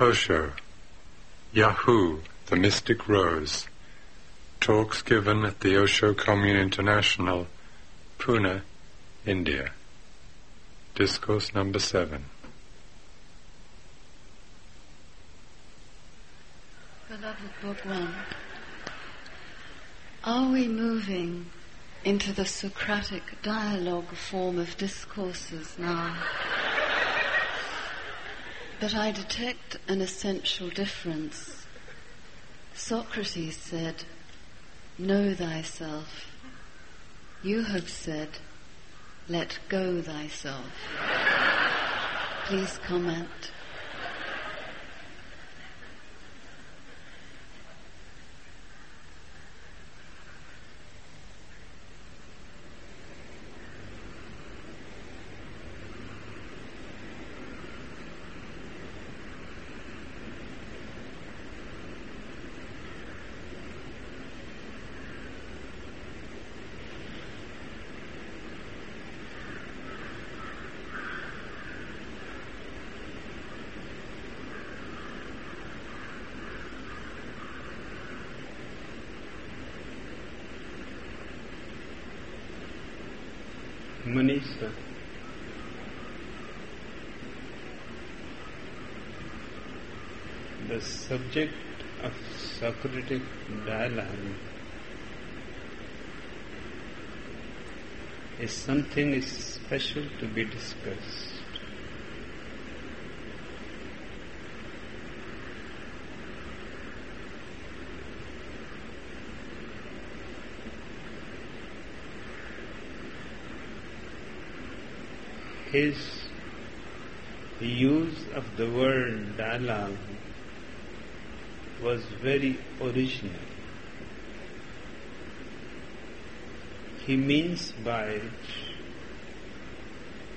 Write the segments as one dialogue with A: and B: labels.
A: Osho, Yahoo, the Mystic Rose. Talks given at the Osho Commune International, Pune, India. Discourse number seven.
B: Beloved Bhagwan, are we moving into the Socratic dialogue form of discourses now? But I detect an essential difference. Socrates said, Know thyself. You have said, Let go thyself. Please comment.
C: Maneesha. The subject of Socratic dialogue is something special to be discussed. his use of the word dialogue was very original. He means by it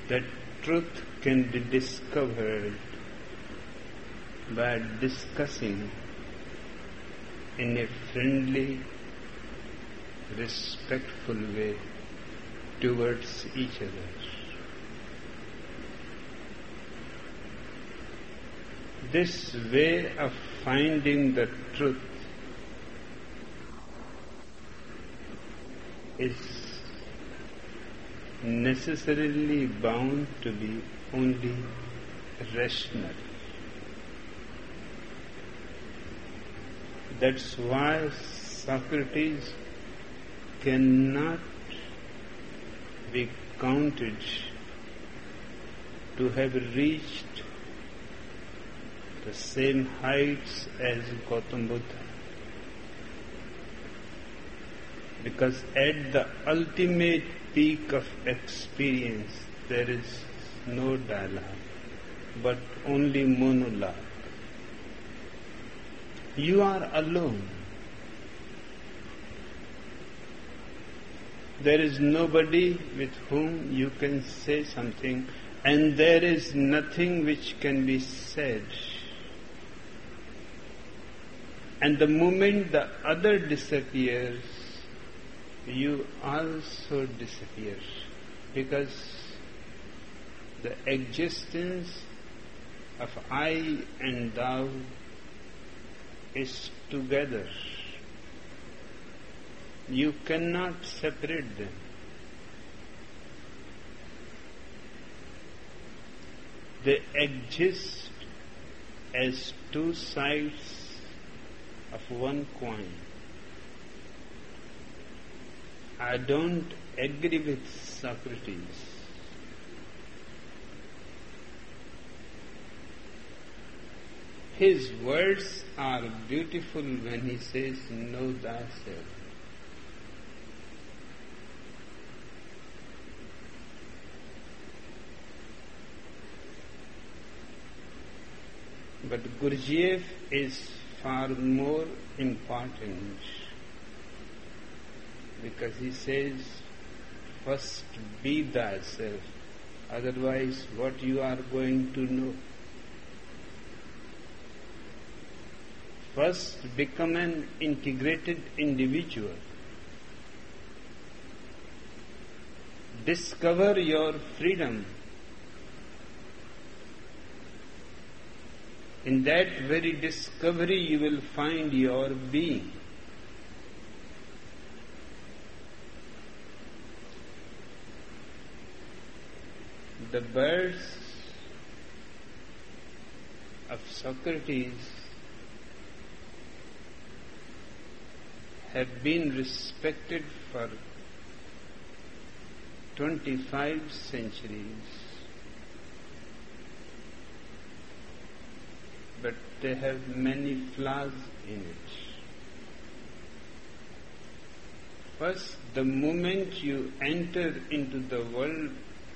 C: that truth can be discovered by discussing in a friendly, respectful way towards each other. this way of finding the truth is necessarily bound to be only rational. That's why Socrates cannot be counted to have reached the same heights as Gautam Buddha. Because at the ultimate peak of experience, there is no dialogue, but only monologue. You are alone. There is nobody with whom you can say something, and there is nothing which can be said and the moment the other disappears, you also disappear. Because the existence of I and thou is together. You cannot separate them. They exist as two sides of one coin. I don't agree with Socrates. His words are beautiful when he says, Know thyself. But Gurdjieff is far more important because he says, first be thyself, otherwise, what you are going to know. First, become an integrated individual. Discover your freedom In that very discovery, you will find your being. The birds of Socrates have been respected for 25 centuries. but they have many flaws in it. First, the moment you enter into the world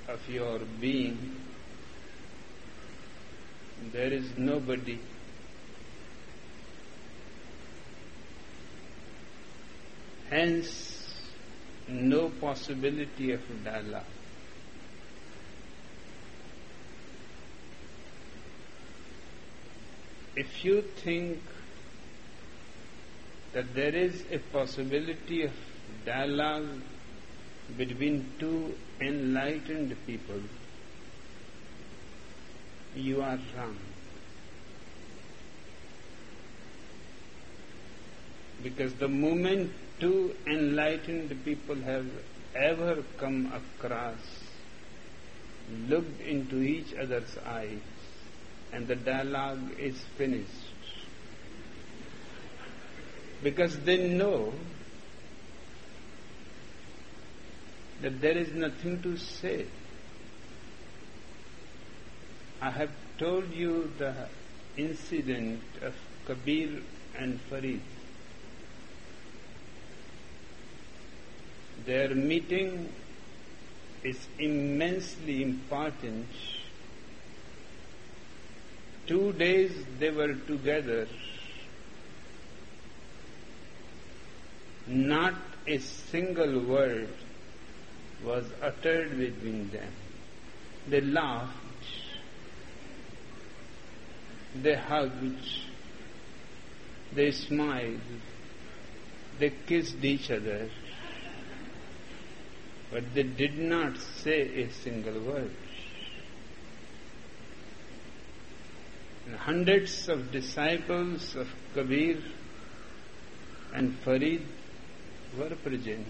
C: of your being, there is nobody. Hence, no possibility of dialogue. If you think that there is a possibility of dialogue between two enlightened people, you are wrong. Because the moment two enlightened people have ever come across, looked into each other's eyes, and the dialogue is finished. Because they know that there is nothing to say. I have told you the incident of Kabir and Farid. Their meeting is immensely important Two days they were together. Not a single word was uttered between them. They laughed, they hugged, they smiled, they kissed each other, but they did not say a single word. Hundreds of disciples of Kabir and Farid were present.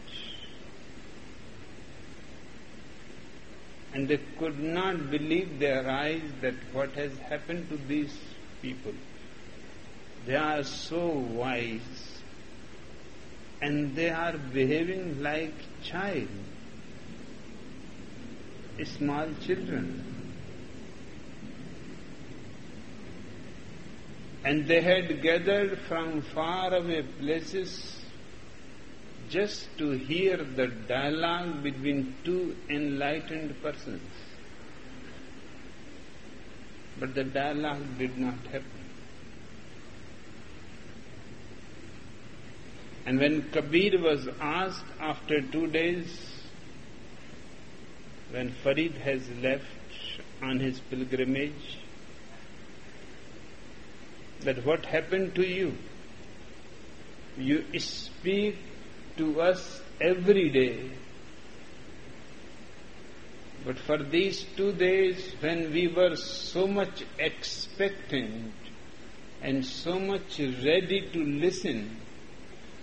C: And they could not believe their eyes that what has happened to these people. They are so wise and they are behaving like child, small children. And they had gathered from far away places just to hear the dialogue between two enlightened persons. But the dialogue did not happen. And when Kabir was asked after two days, when Farid has left on his pilgrimage, that what happened to you, you speak to us every day. But for these two days, when we were so much expectant and so much ready to listen,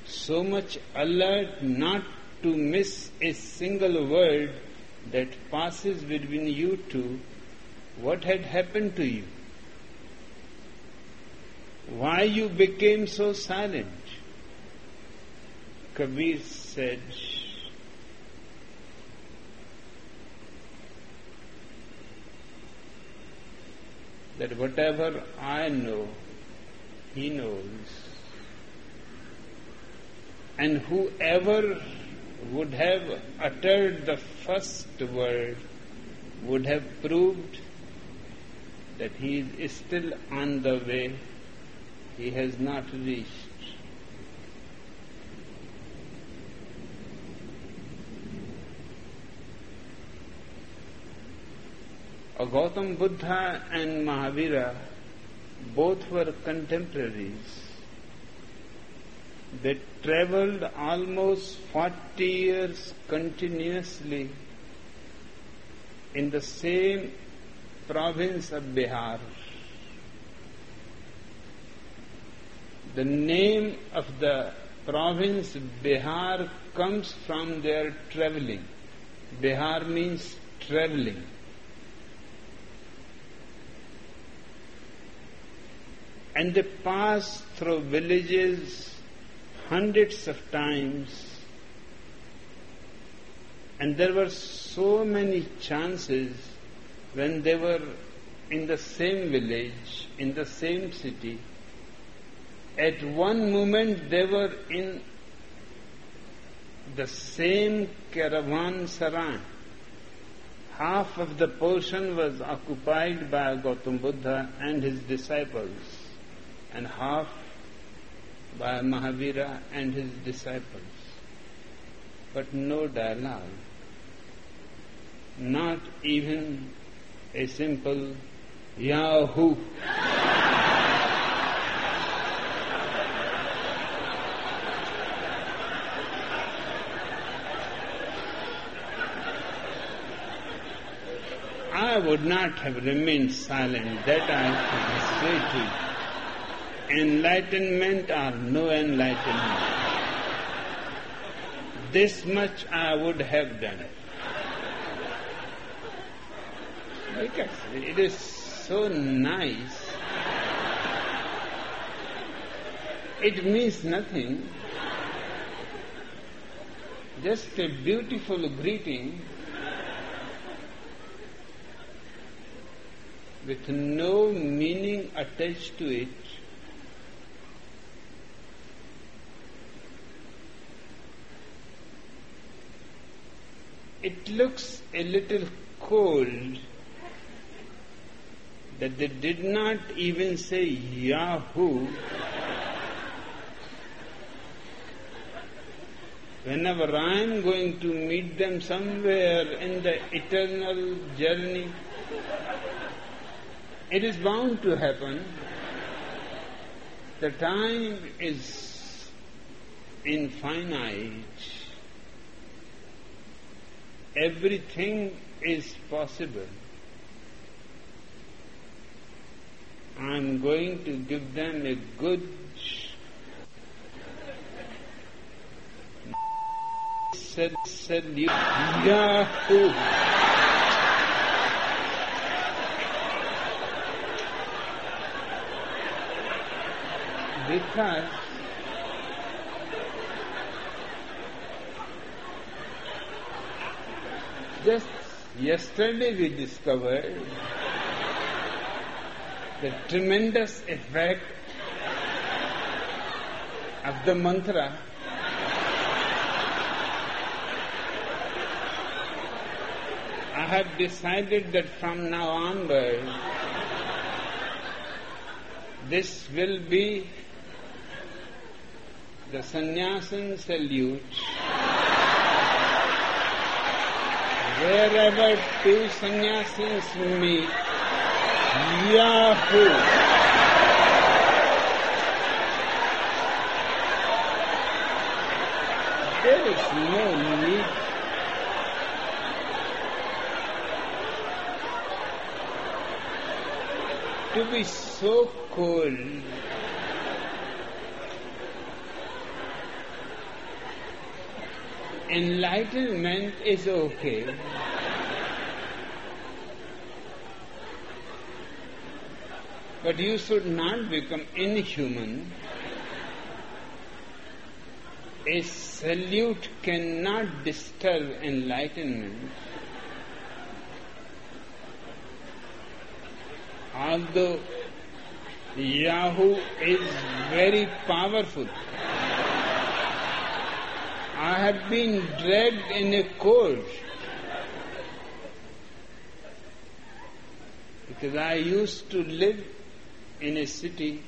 C: so much alert not to miss a single word that passes between you two, what had happened to you? Why you became so silent? Kabir said, that whatever I know, he knows. And whoever would have uttered the first word would have proved that he is still on the way he has not reached. Gautam Buddha and Mahavira both were contemporaries. They traveled almost 40 years continuously in the same province of Bihar. The name of the province Bihar comes from their traveling. Bihar means traveling. And they pass through villages hundreds of times. And there were so many chances when they were in the same village, in the same city. At one moment they were in the same caravanserai. Half of the portion was occupied by Gautam Buddha and his disciples, and half by Mahavira and his disciples. But no dialogue, not even a simple Yahoo. I would not have remained silent, that I say to. Enlightenment or no enlightenment. This much I would have done. Because it is so nice. It means nothing. Just a beautiful greeting with no meaning attached to it. It looks a little cold that they did not even say Yahoo. Whenever I am going to meet them somewhere in the eternal journey, it is bound to happen. The time is infinite. Everything is possible. I'm going to give them a good said said you Yahoo. Because just yesterday we discovered the tremendous effect of the mantra. I have decided that from now onward this will be the sannyasin salute wherever two sannyasins meet Yahoo! There is no need to be so cold. Enlightenment is okay. But you should not become inhuman. A salute cannot disturb enlightenment. Although Yahoo is very powerful. Have been dragged in a court because I used to live in a city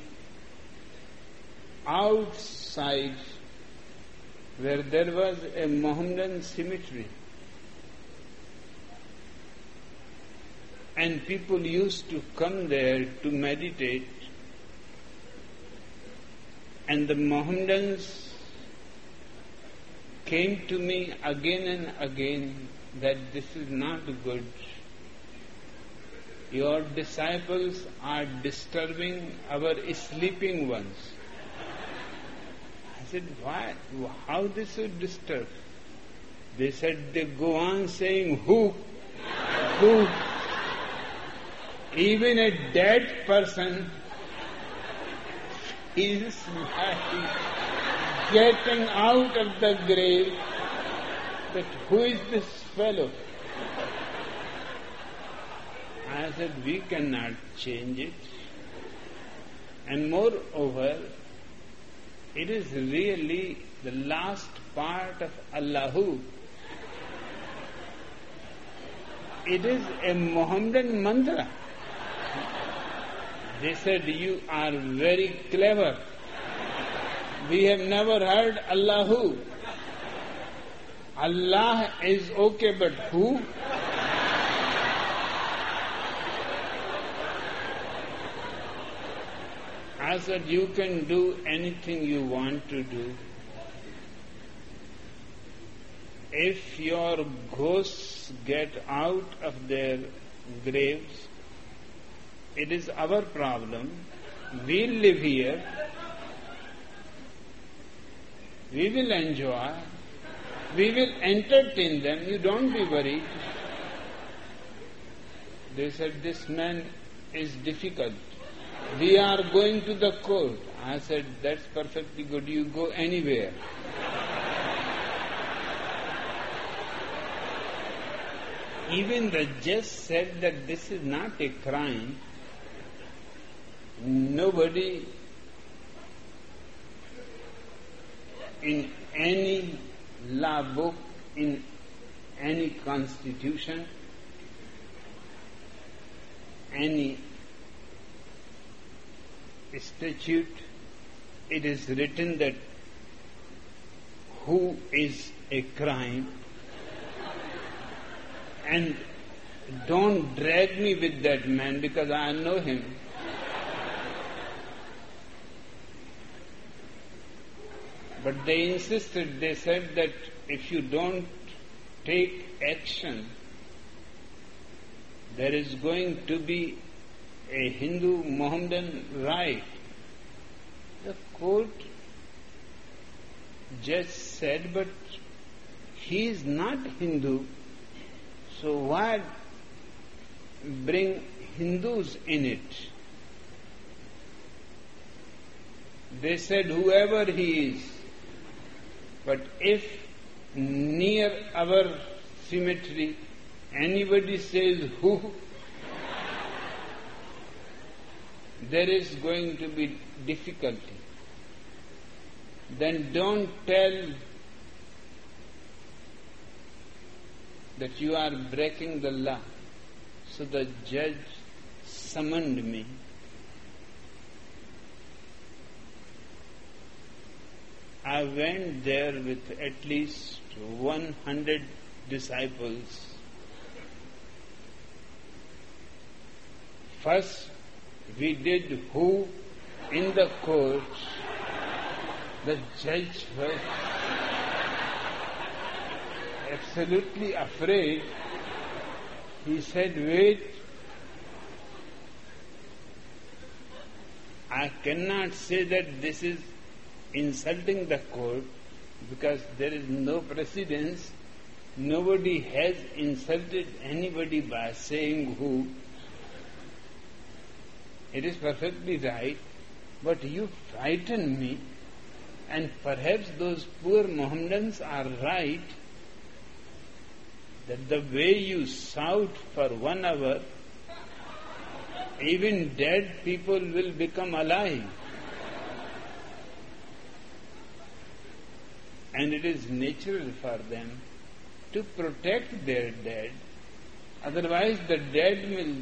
C: outside where there was a Mohammedan cemetery. And people used to come there to meditate. And the Mohammedans came to me again and again that this is not good. Your disciples are disturbing our sleeping ones. I said, why? How this would disturb? They said, they go on saying, who? Who? Even a dead person is like getting out of the grave that who is this fellow? I said, we cannot change it. And moreover, it is really the last part of Allahu. It is a Mohammedan mantra. They said, You are very clever. We have never heard Allahu. Allah is okay, but who? I said, You can do anything you want to do. If your ghosts get out of their graves, it is our problem. We live here. We will enjoy. We will entertain them. You don't be worried. They said, This man is difficult. We are going to the court. I said, That's perfectly good. You go anywhere. Even the judge said that this is not a crime. Nobody in any law book, in any constitution, any statute, it is written that who is a crime and don't drag me with that man because I know him. But they insisted, they said that if you don't take action, there is going to be a Hindu Mohammedan right. The court judge said, but he is not Hindu, so why bring Hindus in it? They said, whoever he is, but if near our cemetery anybody says who, there is going to be difficulty. Then don't tell that you are breaking the law. So the judge summoned me. I went there with at least 100 disciples. First, we did who in the court. The judge was absolutely afraid. He said, Wait, I cannot say that this is insulting the court because there is no precedence. Nobody has insulted anybody by saying who. It is perfectly right, but you frighten me, and perhaps those poor Mohammedans are right that the way you shout for one hour, even dead people will become alive. And it is natural for them to protect their dead. Otherwise, the dead will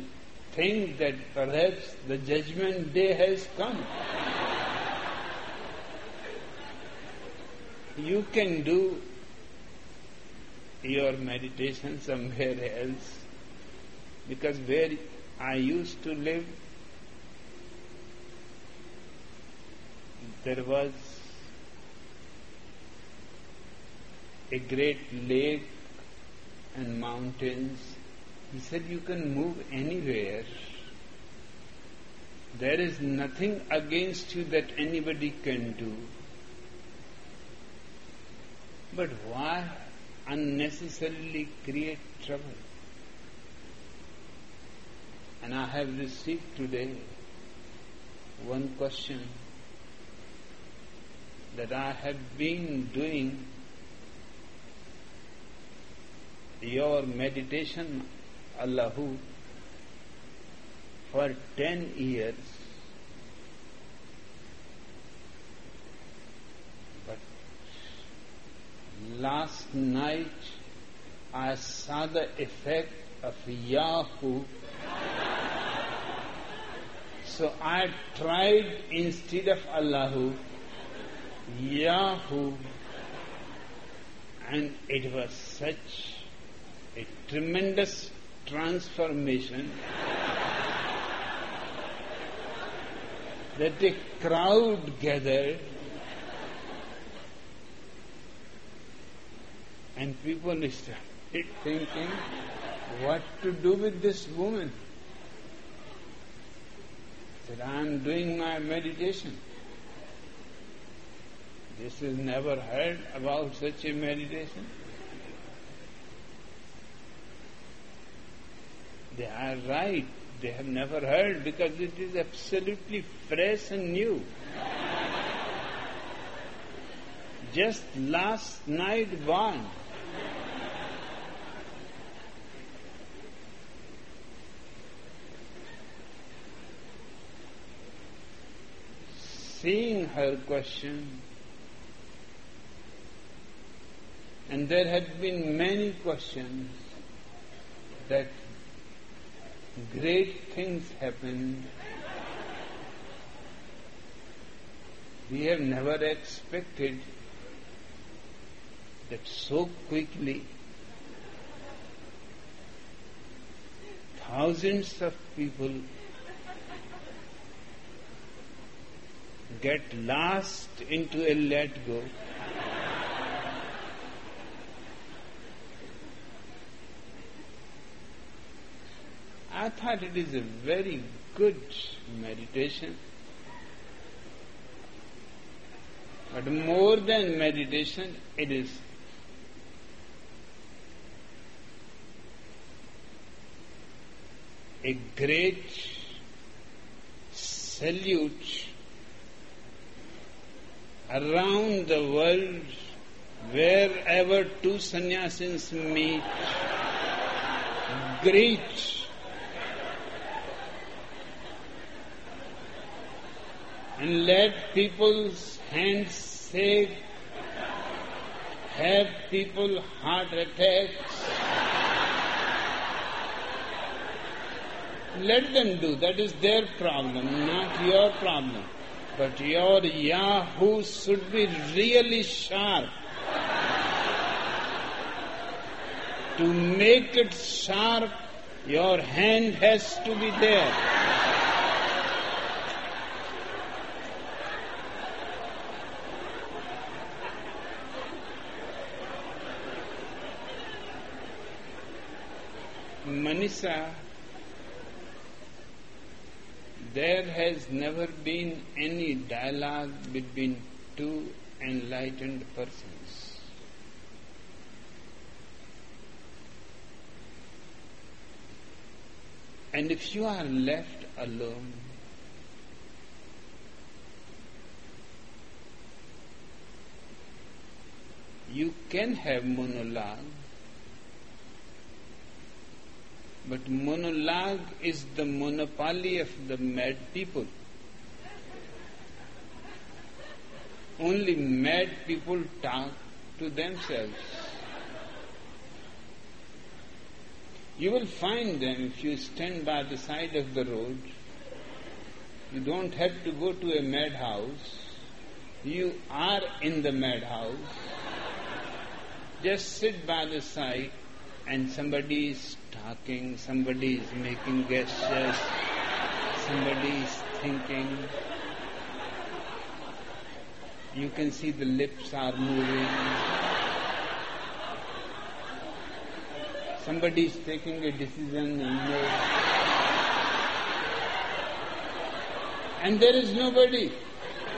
C: think that perhaps the judgment day has come. you can do your meditation somewhere else because where I used to live, there was a great lake and mountains. He said, You can move anywhere. There is nothing against you that anybody can do. But why unnecessarily create trouble? And I have received today one question that I have been doing your meditation, Allahu, for ten years. But last night I saw the effect of Yahoo. So I tried instead of Allahu, Yahoo, and it was such a tremendous transformation that a crowd gathered and people started thinking what to do with this woman. That I am doing my meditation. This is never heard about such a meditation. They are right. They have never heard because it is absolutely fresh and new. Just last night born. Seeing her question, and there had been many questions that great things happen. We have never expected that so quickly thousands of people get lost into a let go. Thought it is a very good meditation. But more than meditation, it is a great salute around the world wherever two sannyasis meet. Great and let people's hands shake, have people heart attacks. Let them do, that is their problem, not your problem. But your Yahoo should be really sharp. to make it sharp, your hand has to be there. Maneesha, there has never been any dialogue between two enlightened persons. And if you are left alone, you can have monologue But monologue is the monopoly of the mad people. Only mad people talk to themselves. You will find them if you stand by the side of the road. You don't have to go to a madhouse. You are in the madhouse. Just sit by the side and somebody is talking, somebody is making gestures, somebody is thinking. You can see the lips are moving. Somebody is taking a decision and And there is nobody.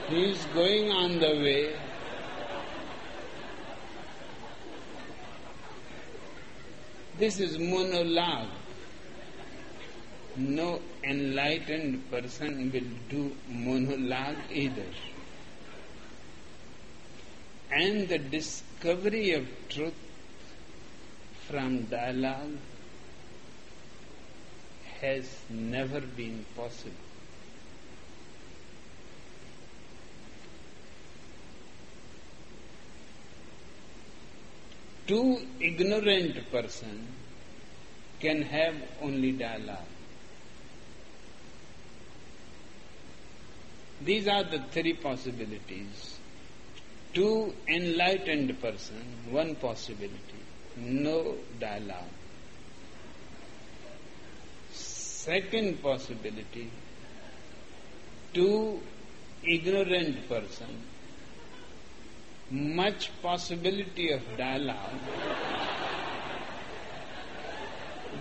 C: He is going on the way This is monologue. No enlightened person will do monologue either. And the discovery of truth from dialogue has never been possible. Two ignorant person can have only dialogue. These are the three possibilities. Two enlightened person, one possibility, no dialogue. Second possibility, two ignorant person, much possibility of dialogue,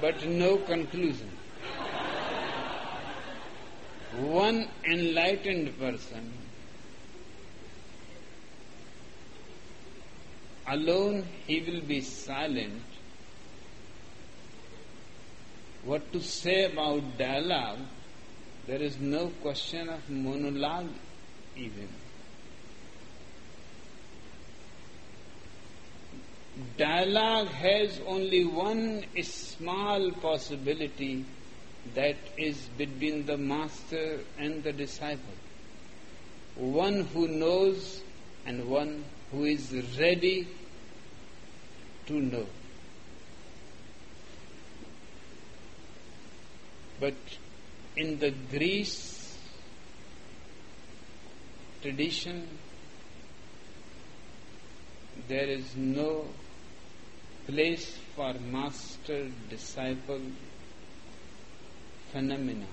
C: but no conclusion. One enlightened person alone he will be silent. What to say about dialogue? There is no question of monologue even. Dialogue has only one small possibility that is between the master and the disciple. One who knows and one who is ready to know. But in the Greece tradition, there is no place for master disciple phenomena.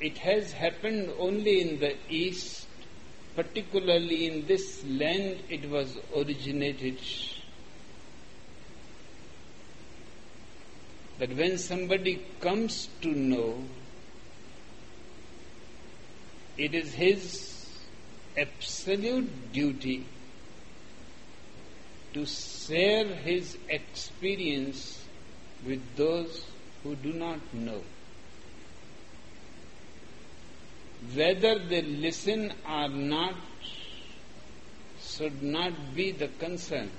C: It has happened only in the East, particularly in this land it was originated. That when somebody comes to know, it is his absolute duty to share his experience with those who do not know. Whether they listen or not should not be the concern.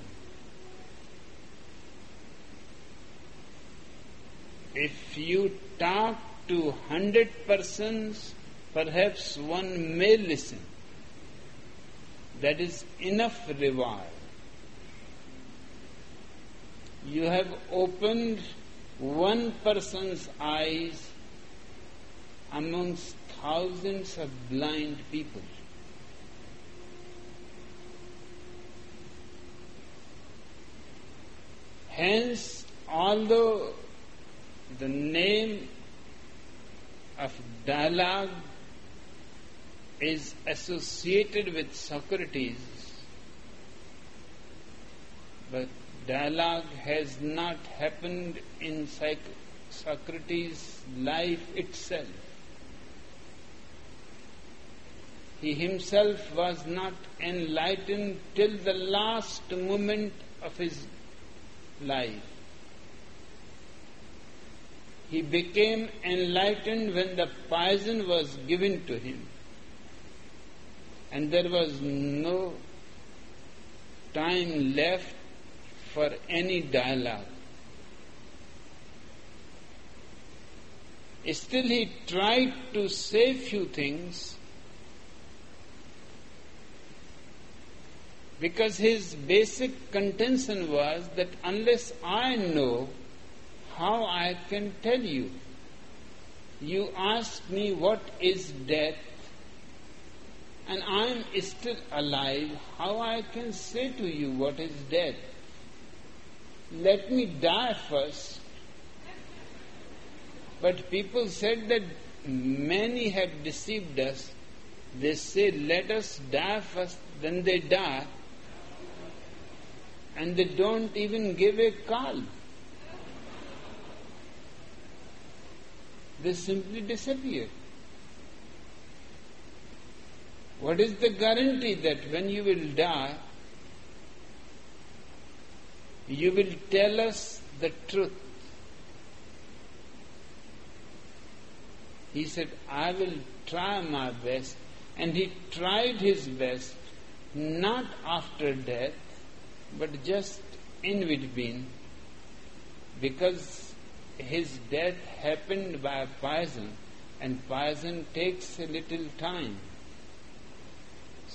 C: If you talk to hundred persons, perhaps one may listen. That is enough reward you have opened one person's eyes amongst thousands of blind people. Hence, although the name of dialogue is associated with Socrates, but dialogue has not happened in Socrates' life itself. He himself was not enlightened till the last moment of his life. He became enlightened when the poison was given to him. And there was no time left for any dialogue. Still, he tried to say few things because his basic contention was that unless I know how I can tell you. You ask me what is death, and I am still alive, how I can say to you what is death? let me die first. But people said that many have deceived us. They say, let us die first, then they die. And they don't even give a call. They simply disappear. What is the guarantee that when you will die, you will tell us the truth. He said, I will try my best. And he tried his best, not after death, but just in between, because his death happened by poison, and poison takes a little time.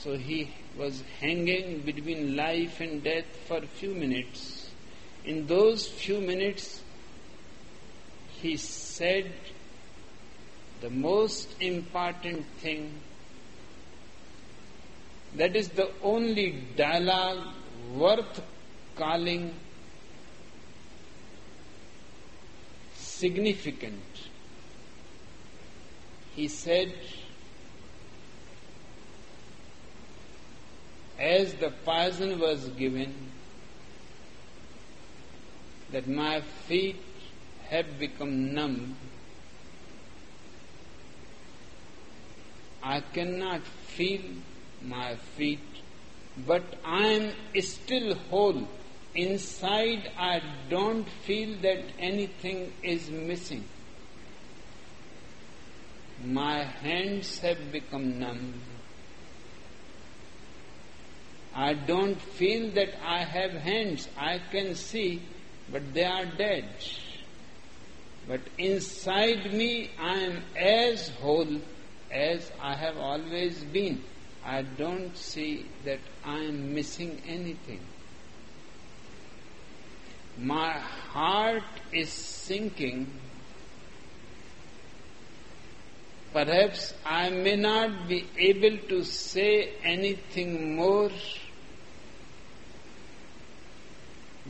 C: So he was hanging between life and death for a few minutes. In those few minutes, he said the most important thing. That is the only dialogue worth calling significant. He said, as the poison was given, that my feet have become numb. I cannot feel my feet, but I am still whole. Inside, I don't feel that anything is missing. My hands have become numb. I don't feel that I have hands. I can see, but they are dead. But inside me, I am as whole as I have always been. I don't see that I am missing anything. My heart is sinking. Perhaps I may not be able to say anything more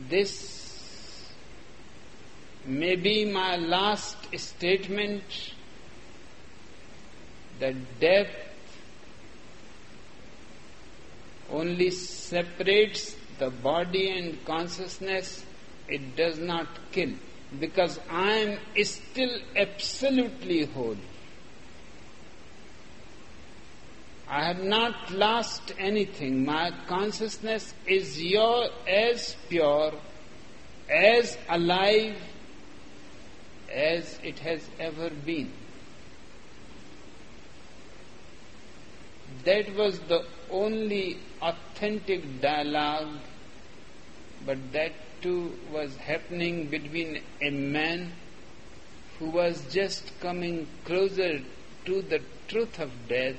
C: this may be my last statement that death only separates the body and consciousness, it does not kill. Because I am still absolutely whole. I have not lost anything. My consciousness is your, as pure, as alive as it has ever been. That was the only authentic dialogue, but that too was happening between a man who was just coming closer to the truth of death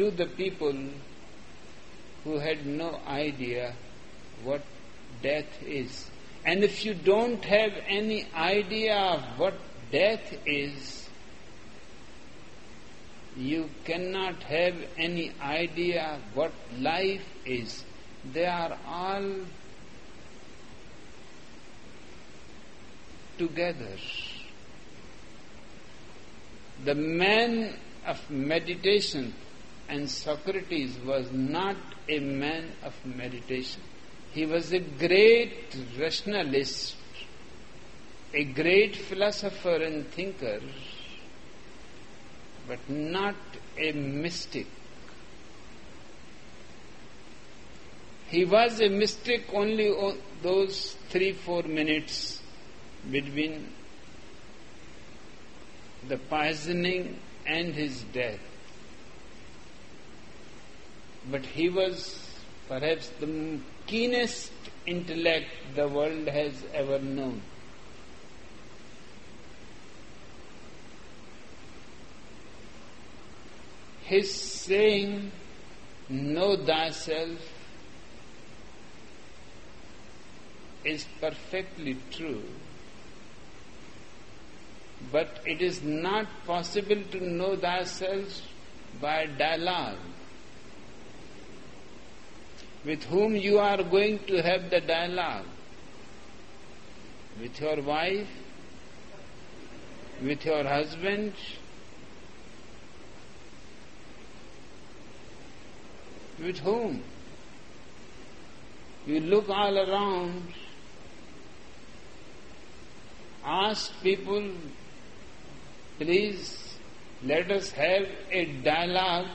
C: to the people who had no idea what death is. And if you don't have any idea of what death is, you cannot have any idea what life is. They are all together. The man of meditation and Socrates was not a man of meditation. He was a great rationalist, a great philosopher and thinker, but not a mystic. He was a mystic only those three, four minutes between the poisoning and his death but he was perhaps the keenest intellect the world has ever known. His saying, Know thyself, is perfectly true. But it is not possible to know thyself by dialogue with whom you are going to have the dialogue. With your wife, with your husband, with whom? You look all around, ask people, please let us have a dialogue,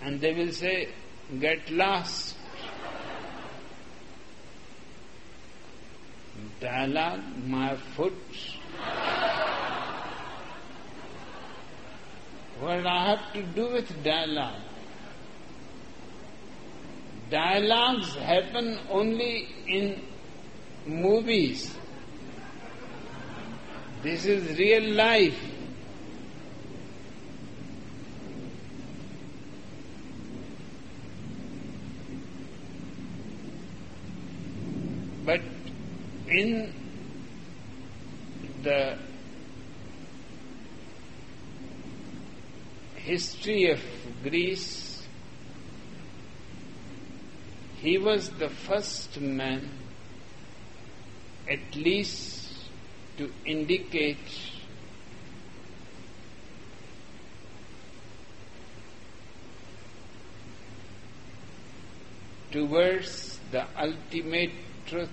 C: and they will say, get lost. Dialogue, my foot. What I have to do with dialogue? Dialogues happen only in movies. This is real life. But in the history of Greece, he was the first man, at least to indicate towards the ultimate truth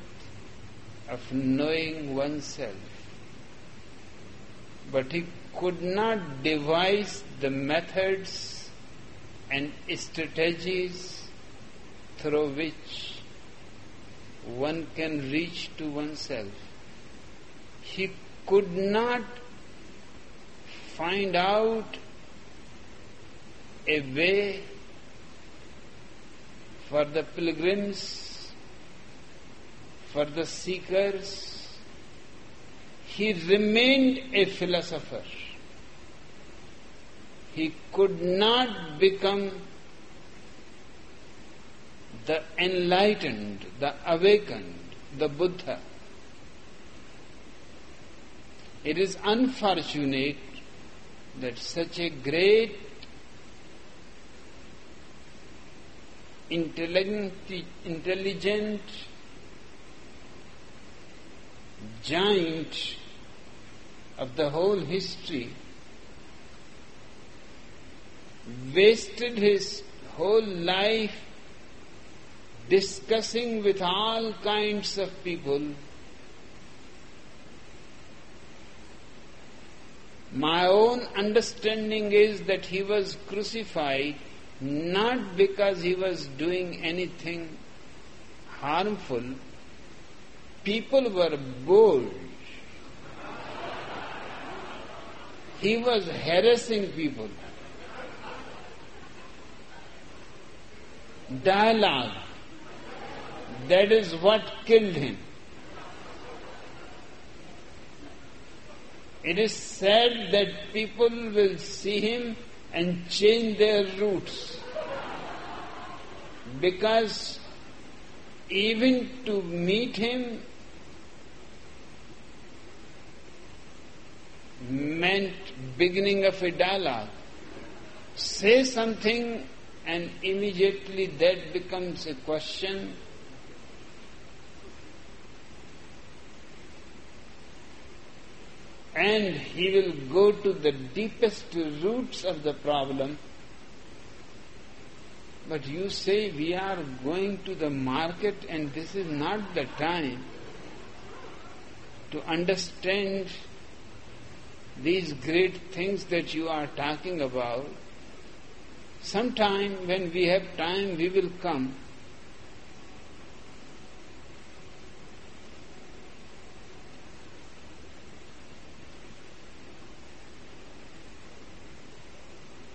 C: of knowing oneself. But he could not devise the methods and strategies through which one can reach to oneself. He could not find out a way for the pilgrims, for the seekers. He remained a philosopher. He could not become the enlightened, the awakened, the Buddha. It is unfortunate that such a great intelligent, intelligent giant of the whole history wasted his whole life discussing with all kinds of people my own understanding is that he was crucified not because he was doing anything harmful. People were bold. He was harassing people. Dialogue. That is what killed him. It is said that people will see him and change their routes. Because even to meet him meant beginning of a dialogue. Say something and immediately that becomes a question. And he will go to the deepest roots of the problem. But you say we are going to the market and this is not the time to understand these great things that you are talking about. Sometime when we have time, we will come.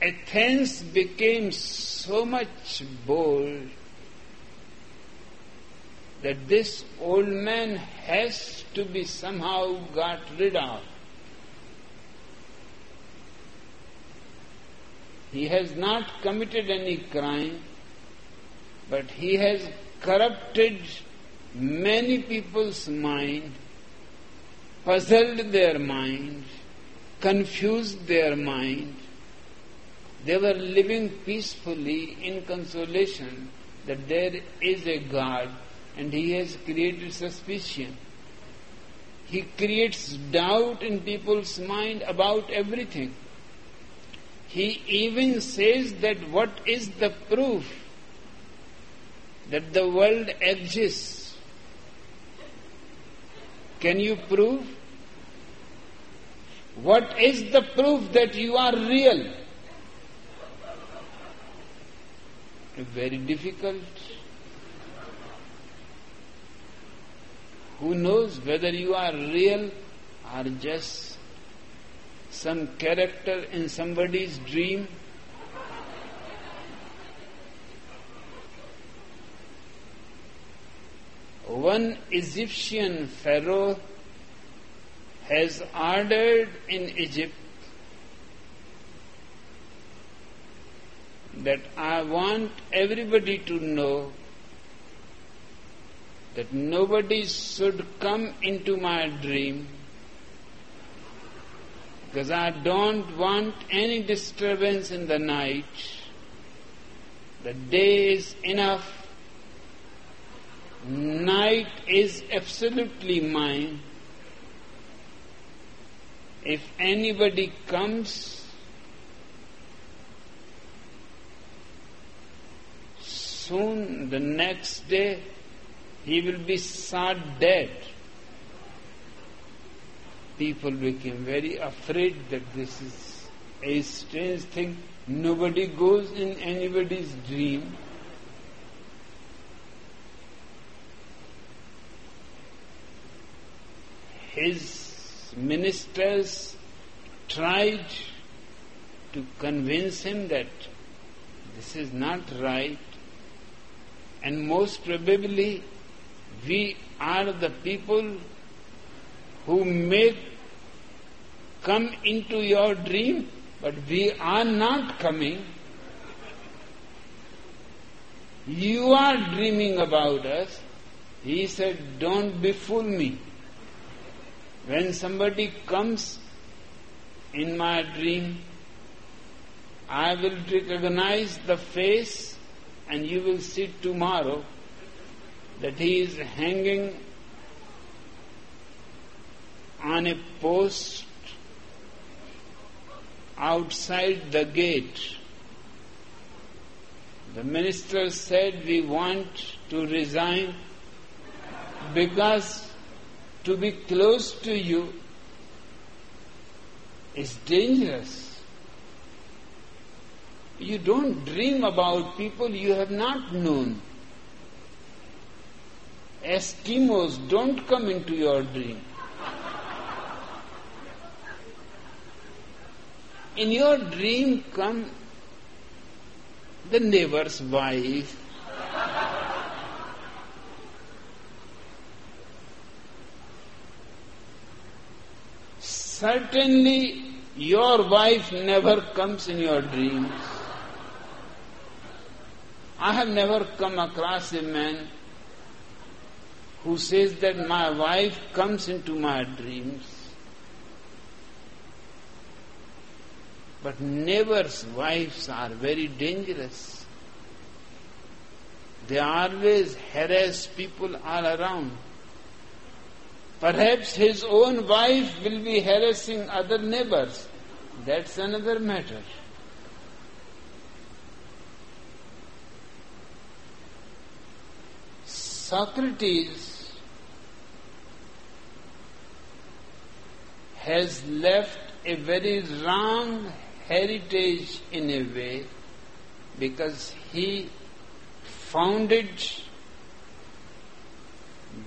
C: Athens became so much bold that this old man has to be somehow got rid of. He has not committed any crime, but he has corrupted many people's mind, puzzled their mind, confused their mind. They were living peacefully in consolation that there is a God and He has created suspicion. He creates doubt in people's mind about everything. He even says that what is the proof that the world exists? Can you prove? What is the proof that you are real? Very difficult. Who knows whether you are real or just some character in somebody's dream? One Egyptian pharaoh has ordered in Egypt that I want everybody to know that nobody should come into my dream because I don't want any disturbance in the night. The day is enough Night is absolutely mine. If anybody comes, soon the next day he will be sad dead. People became very afraid that this is a strange thing. Nobody goes in anybody's dream. his ministers tried to convince him that this is not right, and most probably we are the people who may come into your dream, but we are not coming. You are dreaming about us. He said, Don't befool me. When somebody comes in my dream, I will recognize the face and you will see tomorrow that he is hanging on a post outside the gate. The minister said, We want to resign because to be close to you is dangerous. You don't dream about people you have not known. Eskimos don't come into your dream. In your dream come the neighbor's wife, Certainly, your wife never comes in your dreams. I have never come across a man who says that my wife comes into my dreams. But neighbors' wives are very dangerous. They always harass people all around. Perhaps his own wife will be harassing other neighbors. That's another matter. Socrates has left a very wrong heritage in a way because he founded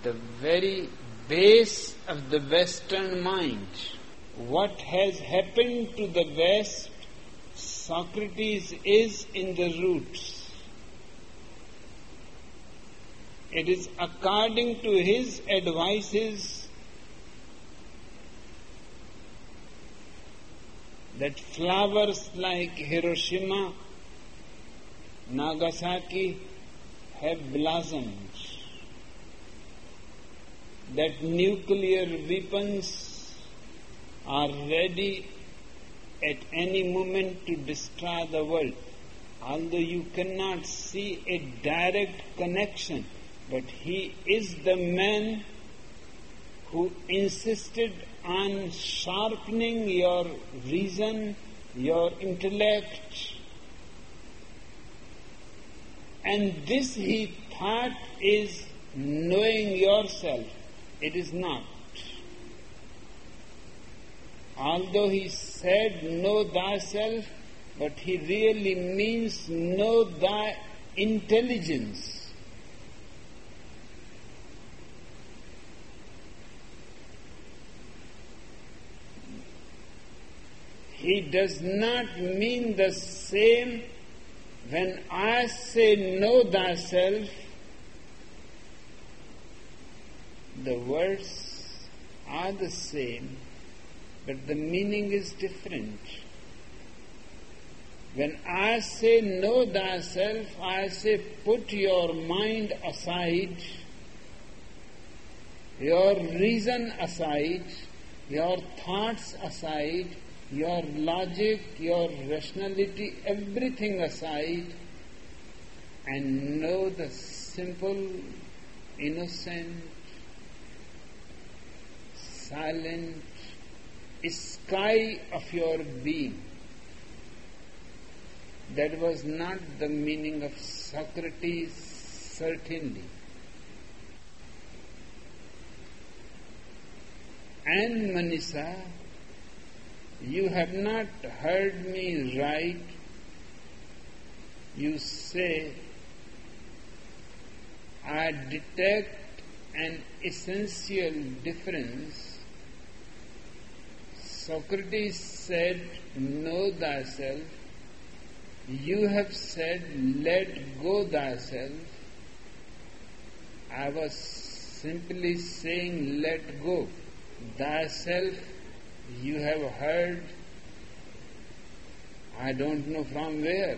C: the very base of the Western mind. What has happened to the West, Socrates is in the roots. It is according to his advices that flowers like Hiroshima, Nagasaki have blossomed that nuclear weapons are ready at any moment to destroy the world. Although you cannot see a direct connection, but he is the man who insisted on sharpening your reason, your intellect, and this he thought is knowing yourself. It is not. although he said, Know thyself, but he really means know thy intelligence. He does not mean the same when I say know thyself, the words are the same, but the meaning is different. When I say know thyself, I say put your mind aside, your reason aside, your thoughts aside, your logic, your rationality, everything aside, and know the simple, innocent, silent sky of your being. That was not the meaning of Socrates, certainly. And Maneesha, you have not heard me right. You say, I detect an essential difference. Socrates said, Know thyself. You have said, Let go thyself. I was simply saying, Let go thyself you have heard, I don't know from where.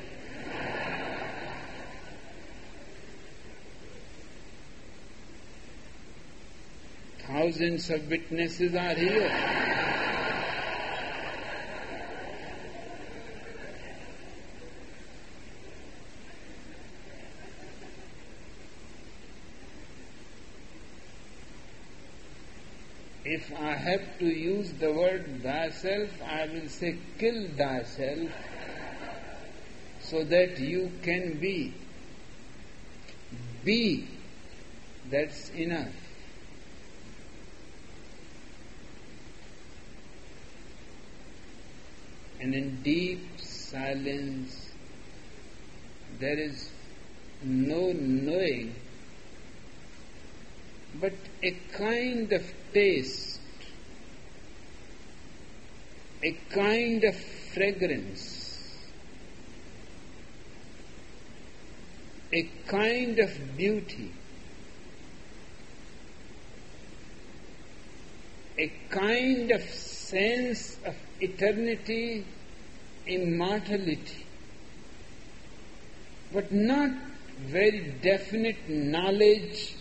C: Thousands of witnesses are here. If I have to use the word thyself, I will say kill thyself so that you can be. Be. That's enough. And in deep silence, there is no knowing but a kind of taste, a kind of fragrance, a kind of beauty, a kind of sense of eternity, immortality, but not very definite knowledge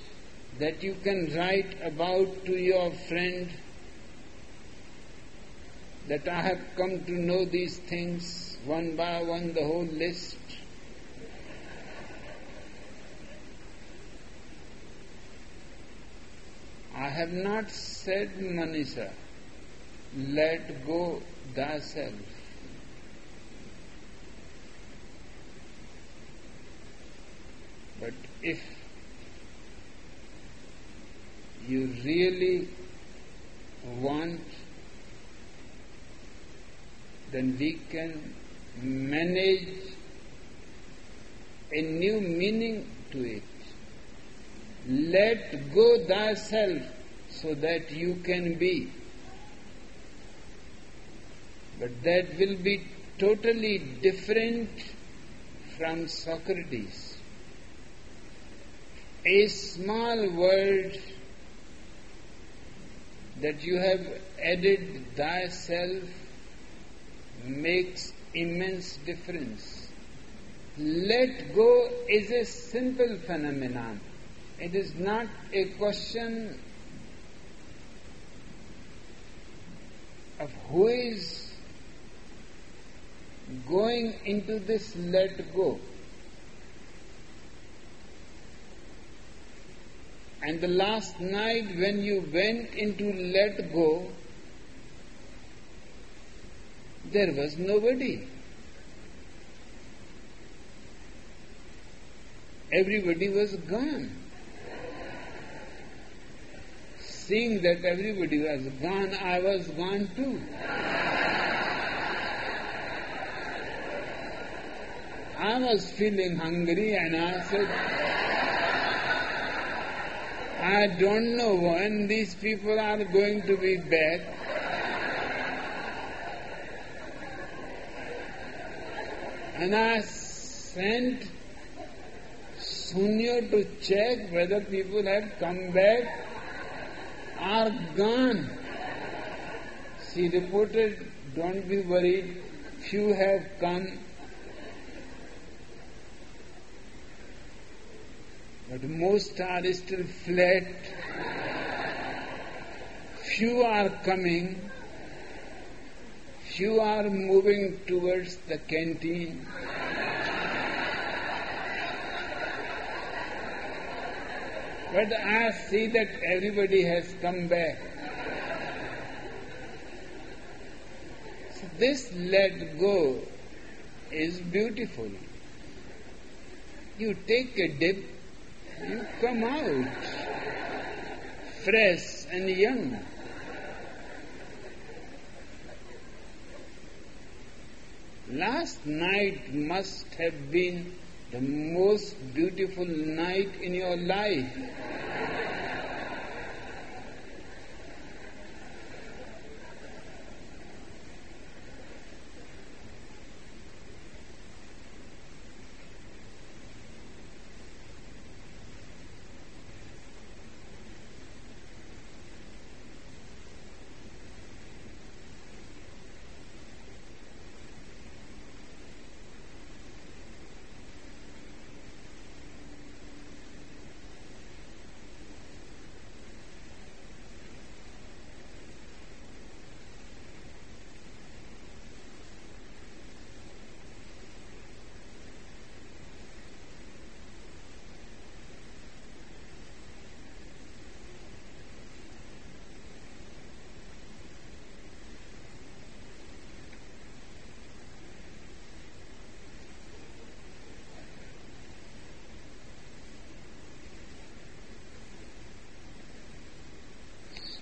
C: that you can write about to your friend that I have come to know these things one by one, the whole list. I have not said, Maneesha, let go thyself. But if you really want, then we can manage a new meaning to it. Let go thyself so that you can be. But that will be totally different from Socrates. A small word that you have added thyself makes immense difference. Let go is a simple phenomenon. It is not a question of who is going into this let go. And the last night when you went into let go, there was nobody. Everybody was gone. Seeing that everybody was gone, I was gone too. I was feeling hungry and I said, I don't know when these people are going to be back. Sent Shunyo to check whether people have come back or gone. She reported, don't be worried, few have come. But most are still flat. Few are coming. Few are moving towards the canteen. But I see that everybody has come back. So this let go is beautiful. You take a dip, you come out fresh and young. Last night must have been the most beautiful night in your life.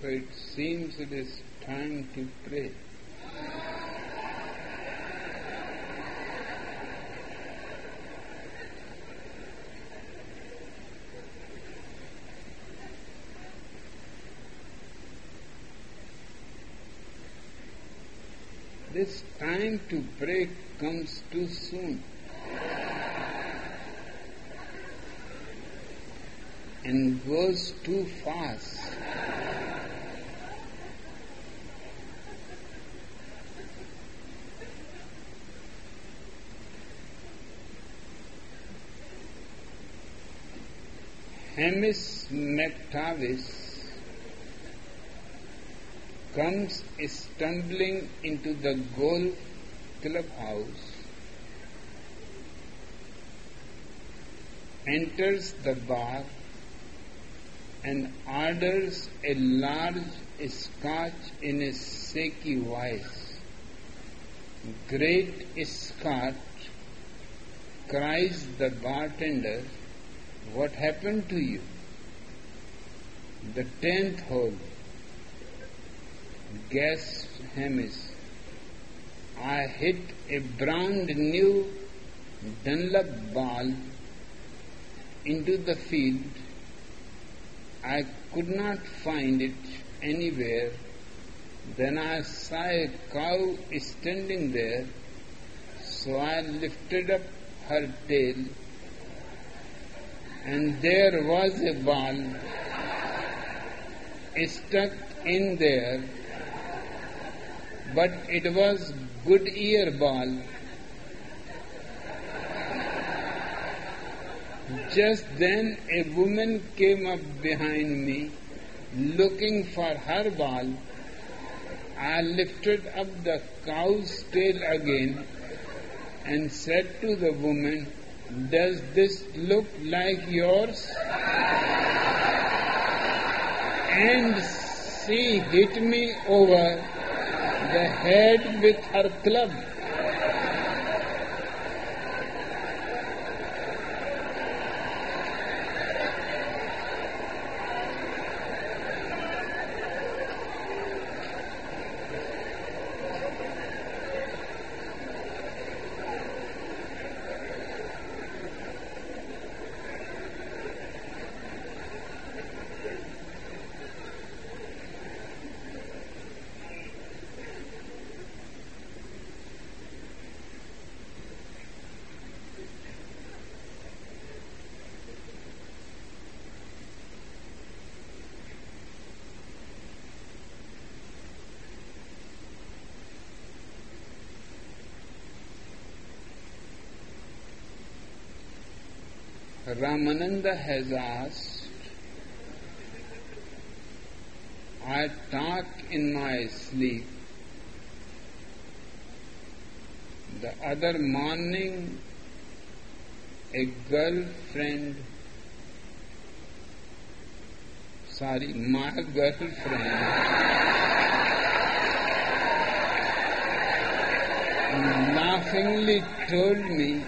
C: So it seems it is time to pray. This time to pray comes too soon. and goes too fast. Hamish McTavish comes stumbling into the golf clubhouse, enters the bar, and orders a large scotch in a shaky voice. Great Scott, cries the bartender, what happened to you? The tenth hole. Guess Hamish. I hit a brand new Dunlop ball into the field. I could not find it anywhere. Then I saw a cow standing there, so I lifted up her tail and there was a ball stuck in there, but it was good ear ball. Just then a woman came up behind me looking for her ball. I lifted up the cow's tail again and said to the woman, does this look like yours? And she hit me over the head with her club. Ramananda has asked, I talk in my sleep. The other morning, a girlfriend, sorry, my girlfriend, laughingly told me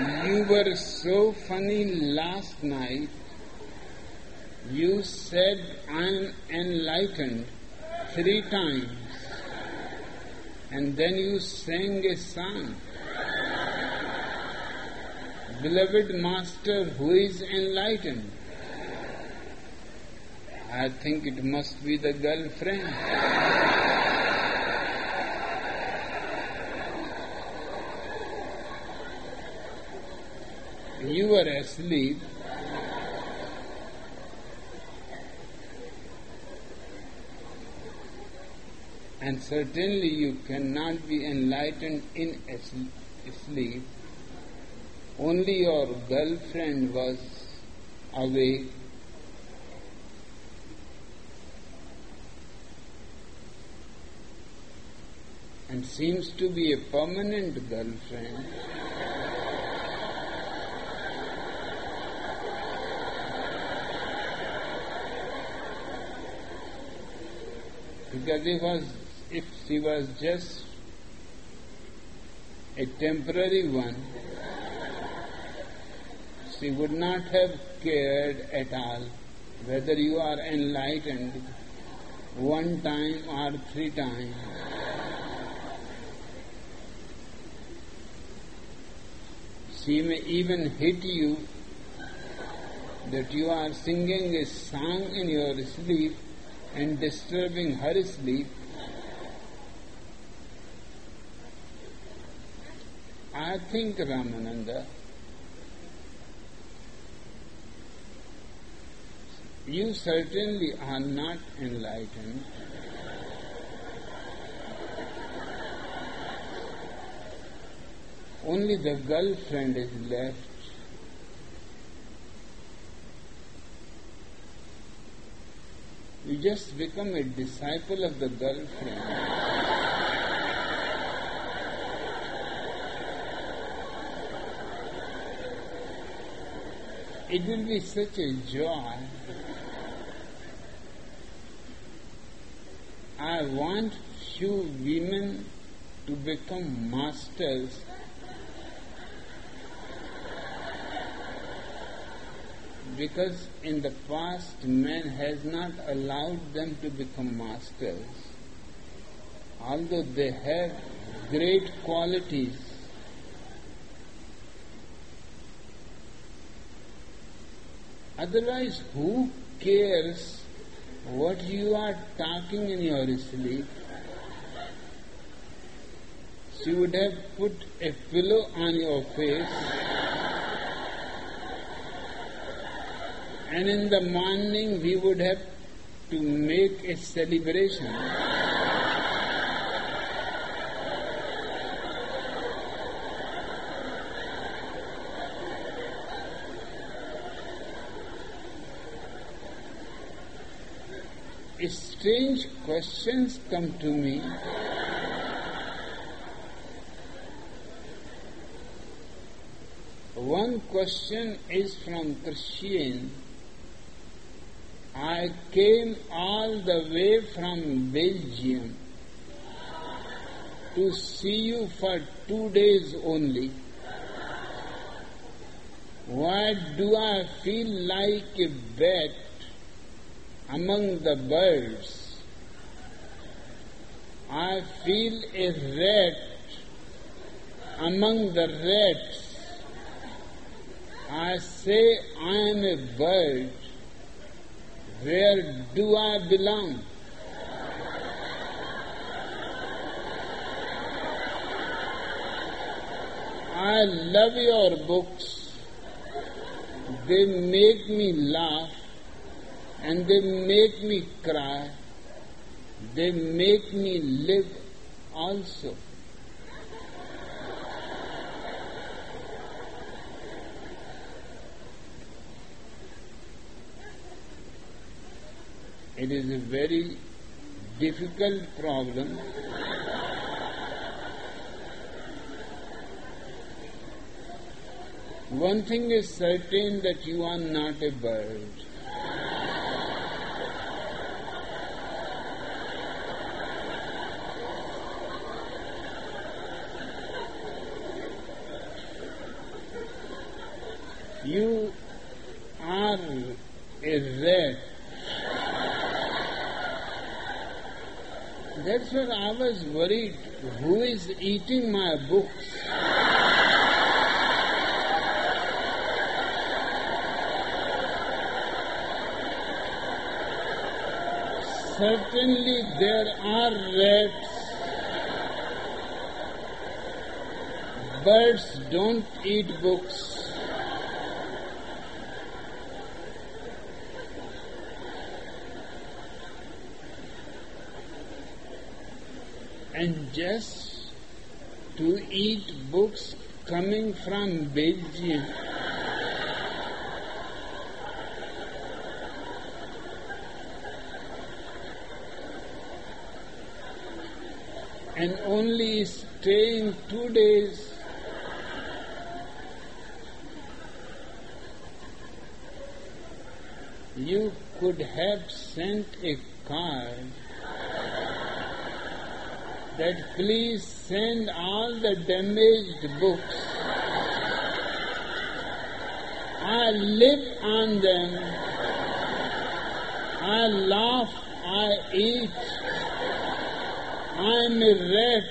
C: You were so funny last night. You said I'm enlightened three times. And then you sang a song. Beloved Master, who is enlightened? I think it must be the girlfriend. You were asleep, and certainly you cannot be enlightened in sleep. Only your girlfriend was awake. And seems to be a permanent girlfriend. Because was, if she was just a temporary one, she would not have cared at all whether you are enlightened one time or three times. She may even hit you that you are singing a song in your sleep and disturbing her sleep, I think Ramananda, you certainly are not enlightened. Only the girlfriend is left You just become a disciple of the girlfriend. it will be such a joy. I want few women to become masters because in the past man has not allowed them to become masters, although they have great qualities. Otherwise, who cares what you are talking in your sleep? She would have put a pillow on your face and in the morning we would have to make a celebration. Strange questions come to me. One question is from Christian I came all the way from Belgium to see you for two days only. Why do I feel like a bat among the birds? I feel a rat among the rats. I say I am a bird where do I belong? I love your books. They make me laugh and they make me cry. They make me live also. It is a very difficult problem. One thing is certain that you are not a bird. You are a rat. What I was worried. Who is eating my books? Certainly there are rats. Birds don't eat books. And just to eat books coming from Belgium. And only staying two days. You could have sent a card that please send all the damaged books. I live on them. I laugh, I eat. I'm a rat.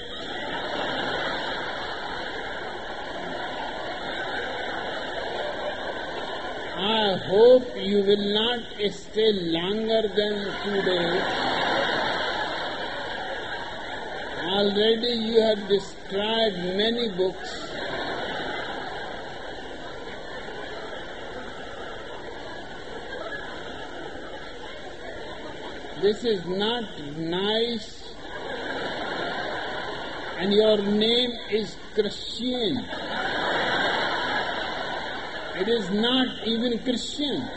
C: I hope you will not stay longer than two days. Already you have described many books. This is not nice, and your name is Christian. It is not even Christian.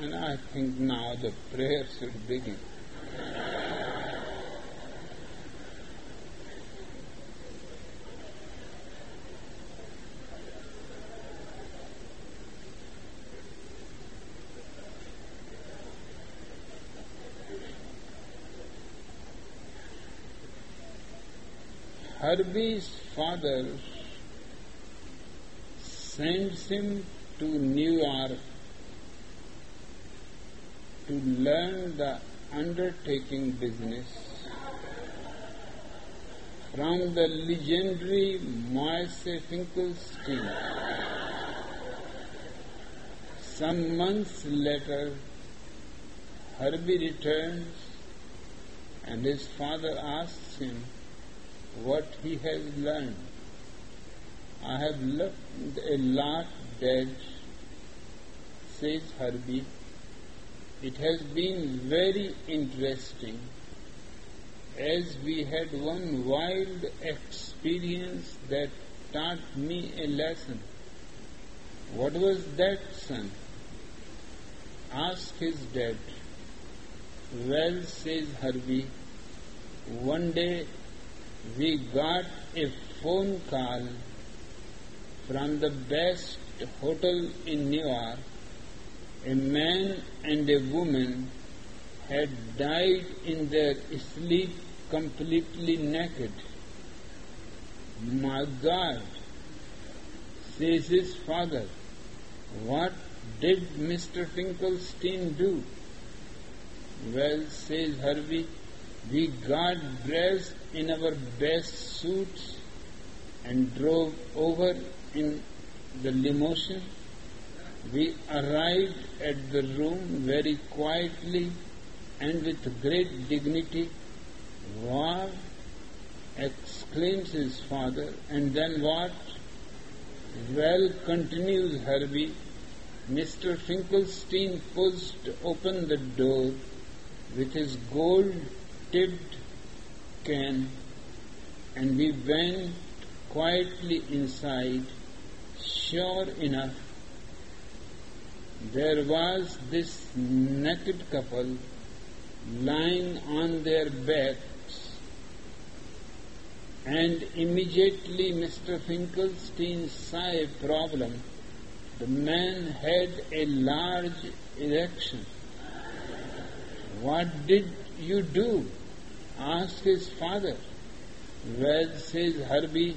C: And I think now the prayer should begin. Herbie's father sends him to New York to learn the undertaking business from the legendary Moise Finkelstein. Some months later, Herbie returns and his father asks him what he has learned. I have left a lot dead, says Herbie. It has been very interesting as we had one wild experience that taught me a lesson. What was that, son? Asked his dad. Well, says Herbie, one day we got a phone call from the best hotel in New York a man and a woman had died in their sleep completely naked. My God, says his father, what did Mr. Finkelstein do? Well, says Harvey, we got dressed in our best suits and drove over in the limousine We arrived at the room very quietly and with great dignity. War, exclaims his father, and then what? Well, continues Herbie, Mr. Finkelstein pushed open the door with his gold tipped cane and we went quietly inside. Sure enough, there was this naked couple lying on their backs, and immediately Mr. Finkelstein saw a problem. The man had a large erection. What did you do? asked his father. Well, says Herbie,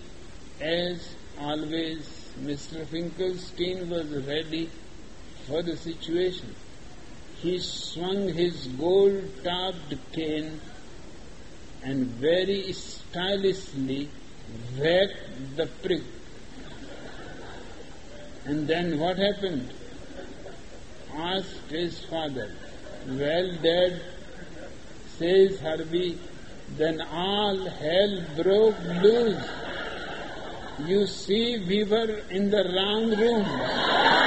C: as always, Mr. Finkelstein was ready for the situation. He swung his gold topped cane and very stylishly whacked the prick. And then what happened? asked his father. Well, Dad, says Harvey, then all hell broke loose. You see, we were in the wrong room.